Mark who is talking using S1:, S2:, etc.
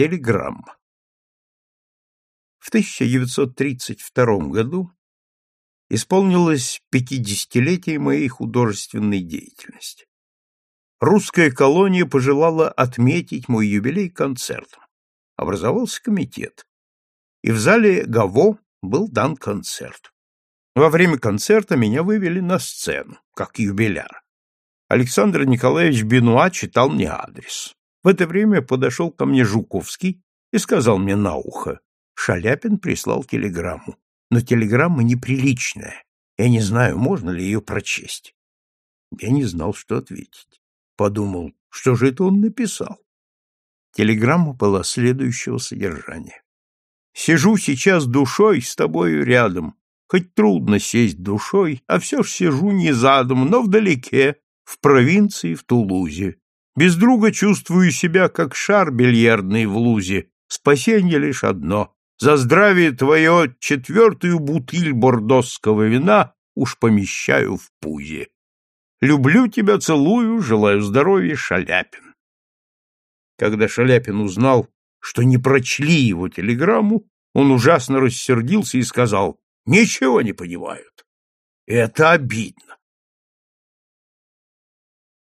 S1: Телеграмма. В 1932 году исполнилось пятидесятилетие моей художественной деятельности. Русская колония пожелала отметить мой юбилей концертом. Образовался комитет. И в зале Гаво был дан концерт. Во время концерта меня вывели на сцену, как юбиляр. Александр Николаевич Бенуа читал мне адрес. В это время подошел ко мне Жуковский и сказал мне на ухо, Шаляпин прислал телеграмму, но телеграмма неприличная. Я не знаю, можно ли ее прочесть. Я не знал, что ответить. Подумал, что же это он написал. Телеграмма была следующего содержания. «Сижу сейчас душой с тобою рядом. Хоть трудно сесть душой, а все ж сижу не задом, но вдалеке, в провинции, в Тулузе. Без друга чувствую себя, как шар бильярдный в лузе. Спасение лишь одно. За здравие твое четвертую бутыль бордосского вина уж помещаю в пузе. Люблю тебя, целую, желаю здоровья, Шаляпин. Когда Шаляпин узнал, что не прочли его телеграмму, он ужасно рассердился и сказал, ничего не понимают. Это обидно.